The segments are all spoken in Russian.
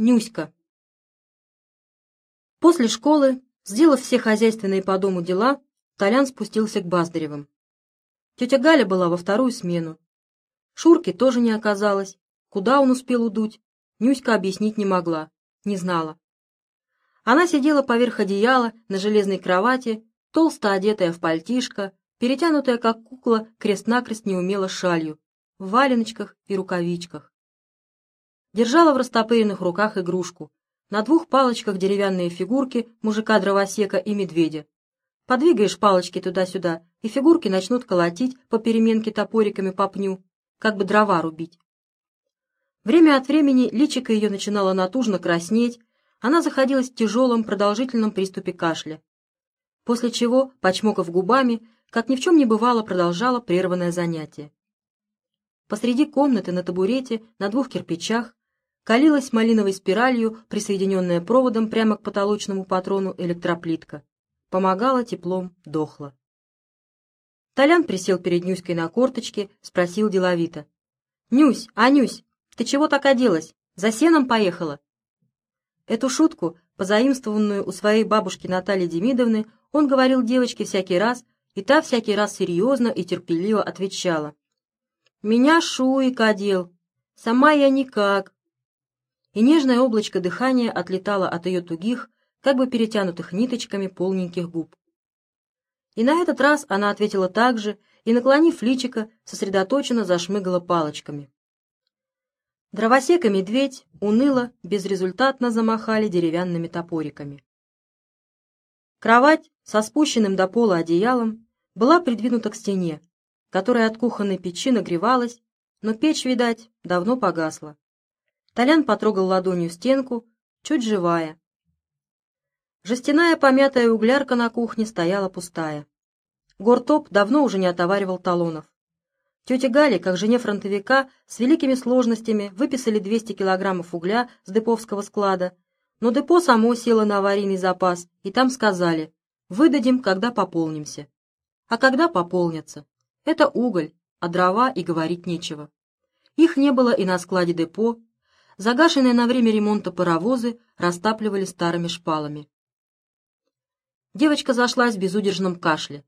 Нюська. После школы, сделав все хозяйственные по дому дела, Толян спустился к Баздаревым. Тетя Галя была во вторую смену. Шурки тоже не оказалось. Куда он успел удуть, Нюська объяснить не могла, не знала. Она сидела поверх одеяла на железной кровати, толсто одетая в пальтишко, перетянутая, как кукла, крест-накрест неумело шалью, в валеночках и рукавичках. Держала в растопыренных руках игрушку, на двух палочках деревянные фигурки мужика-дровосека и медведя. Подвигаешь палочки туда-сюда, и фигурки начнут колотить по переменке топориками по пню, как бы дрова рубить. Время от времени личико ее начинало натужно краснеть, она заходилась в тяжелом продолжительном приступе кашля. После чего, почмокав губами, как ни в чем не бывало, продолжала прерванное занятие. Посреди комнаты на табурете на двух кирпичах калилась малиновой спиралью, присоединенная проводом прямо к потолочному патрону электроплитка. Помогала теплом, дохла. Толян присел перед Нюськой на корточке, спросил деловито. «Нюсь, Анюсь, ты чего так оделась? За сеном поехала?» Эту шутку, позаимствованную у своей бабушки Натальи Демидовны, он говорил девочке всякий раз, и та всякий раз серьезно и терпеливо отвечала. «Меня Шуик одел, сама я никак, и нежное облачко дыхания отлетало от ее тугих, как бы перетянутых ниточками полненьких губ. И на этот раз она ответила так же и, наклонив личико, сосредоточенно зашмыгала палочками. Дровосек и медведь уныло, безрезультатно замахали деревянными топориками. Кровать со спущенным до пола одеялом была придвинута к стене, которая от кухонной печи нагревалась, но печь, видать, давно погасла. Толян потрогал ладонью стенку, чуть живая. Жестяная помятая углярка на кухне стояла пустая. Гортоп давно уже не отоваривал талонов. Тетя Галя, как жене фронтовика, с великими сложностями выписали 200 килограммов угля с деповского склада, но депо само село на аварийный запас, и там сказали, выдадим, когда пополнимся. А когда пополнятся? Это уголь, а дрова и говорить нечего. Их не было и на складе депо, Загашенные на время ремонта паровозы растапливали старыми шпалами. Девочка зашлась в безудержном кашле.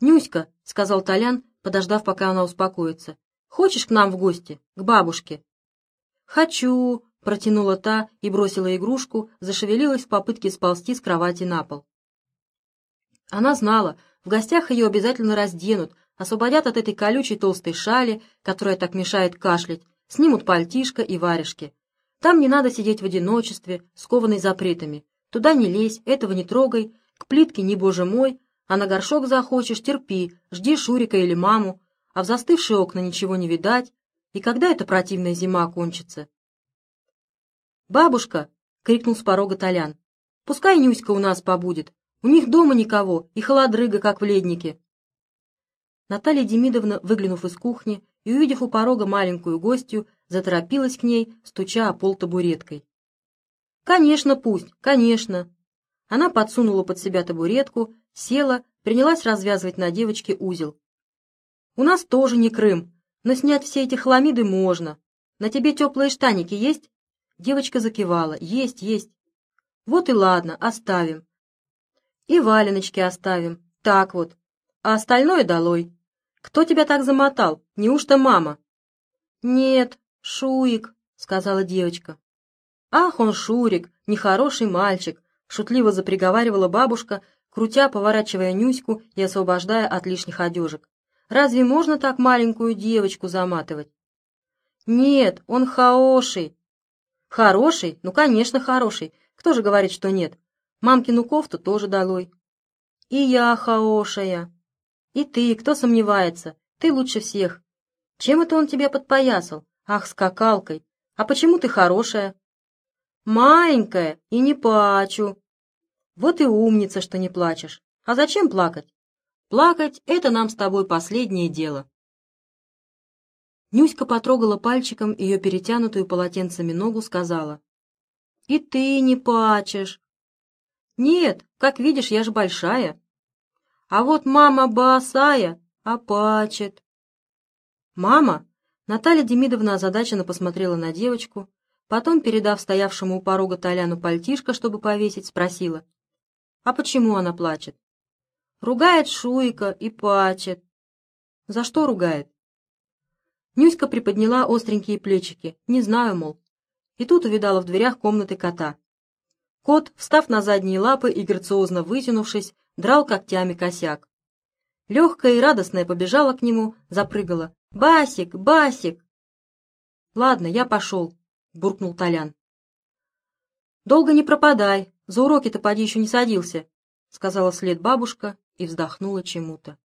«Нюська», — сказал Толян, подождав, пока она успокоится, — «хочешь к нам в гости, к бабушке?» «Хочу», — протянула та и бросила игрушку, зашевелилась в попытке сползти с кровати на пол. Она знала, в гостях ее обязательно разденут, освободят от этой колючей толстой шали, которая так мешает кашлять, снимут пальтишко и варежки. Там не надо сидеть в одиночестве, скованной запретами. Туда не лезь, этого не трогай, к плитке не боже мой, а на горшок захочешь, терпи, жди Шурика или маму, а в застывшие окна ничего не видать. И когда эта противная зима кончится? «Бабушка!» — крикнул с порога Толян. «Пускай Нюська у нас побудет. У них дома никого, и холодрыга, как в леднике». Наталья Демидовна, выглянув из кухни, и, увидев у порога маленькую гостью, заторопилась к ней, стуча о пол табуреткой. «Конечно, пусть, конечно!» Она подсунула под себя табуретку, села, принялась развязывать на девочке узел. «У нас тоже не Крым, но снять все эти хламиды можно. На тебе теплые штаники есть?» Девочка закивала. «Есть, есть». «Вот и ладно, оставим». «И валеночки оставим. Так вот. А остальное долой». Кто тебя так замотал? Неужто мама?» «Нет, Шуик», — сказала девочка. «Ах, он Шурик, нехороший мальчик», — шутливо заприговаривала бабушка, крутя, поворачивая Нюську и освобождая от лишних одежек. «Разве можно так маленькую девочку заматывать?» «Нет, он хороший». «Хороший? Ну, конечно, хороший. Кто же говорит, что нет? Мамкину кофту тоже долой». «И я хорошая». И ты, кто сомневается, ты лучше всех. Чем это он тебя подпоясал? Ах, скакалкой. А почему ты хорошая? Маленькая и не плачу. Вот и умница, что не плачешь. А зачем плакать? Плакать — это нам с тобой последнее дело. Нюська потрогала пальчиком ее перетянутую полотенцами ногу, сказала. «И ты не плачешь». «Нет, как видишь, я ж большая». А вот мама босая, а плачет. Мама? Наталья Демидовна озадаченно посмотрела на девочку, Потом, передав стоявшему у порога Толяну пальтишко, чтобы повесить, спросила. «А почему она плачет?» «Ругает Шуйка и плачет». «За что ругает?» Нюська приподняла остренькие плечики. «Не знаю, мол». И тут увидала в дверях комнаты кота. Кот, встав на задние лапы и грациозно вытянувшись, драл когтями косяк. Легкая и радостная побежала к нему, запрыгала. «Басик! Басик!» «Ладно, я пошел», — буркнул Толян. «Долго не пропадай, за уроки-то поди еще не садился», — сказала вслед бабушка и вздохнула чему-то.